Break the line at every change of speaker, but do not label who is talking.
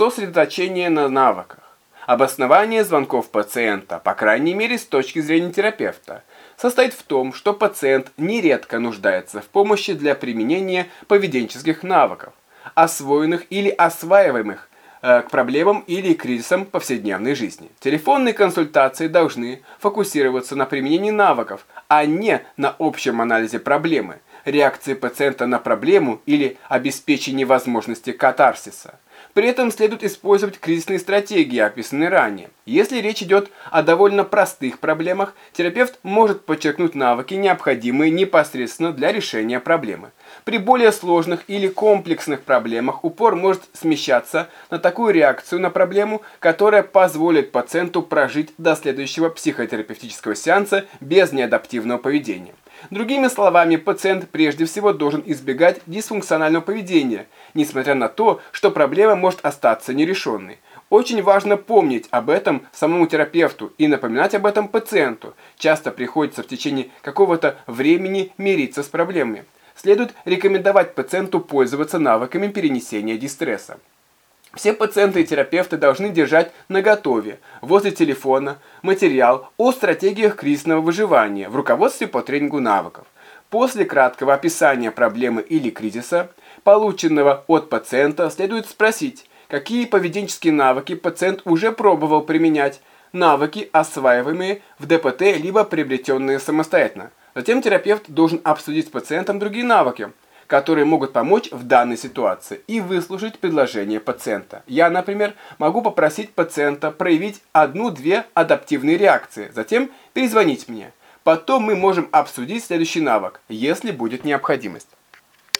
сосредоточение на навыках. Обоснование звонков пациента, по крайней мере с точки зрения терапевта, состоит в том, что пациент нередко нуждается в помощи для применения поведенческих навыков, освоенных или осваиваемых Э, к проблемам или кризисам повседневной жизни. Телефонные консультации должны фокусироваться на применении навыков, а не на общем анализе проблемы, реакции пациента на проблему или обеспечении возможности катарсиса. При этом следует использовать кризисные стратегии, описанные ранее. Если речь идет о довольно простых проблемах, терапевт может подчеркнуть навыки, необходимые непосредственно для решения проблемы. При более сложных или комплексных проблемах упор может смещаться на такую реакцию на проблему, которая позволит пациенту прожить до следующего психотерапевтического сеанса без неадаптивного поведения. Другими словами, пациент прежде всего должен избегать дисфункционального поведения, несмотря на то, что проблема может остаться нерешенной. Очень важно помнить об этом самому терапевту и напоминать об этом пациенту. Часто приходится в течение какого-то времени мириться с проблемами следует рекомендовать пациенту пользоваться навыками перенесения дистресса. Все пациенты и терапевты должны держать наготове, возле телефона, материал о стратегиях кризисного выживания в руководстве по тренингу навыков. После краткого описания проблемы или кризиса, полученного от пациента, следует спросить, какие поведенческие навыки пациент уже пробовал применять, навыки, осваиваемые в ДПТ, либо приобретенные самостоятельно. Затем терапевт должен обсудить с пациентом другие навыки, которые могут помочь в данной ситуации и выслушать предложение пациента. Я, например, могу попросить пациента проявить одну-две адаптивные реакции, затем перезвонить мне. Потом мы можем обсудить следующий навык, если будет необходимость.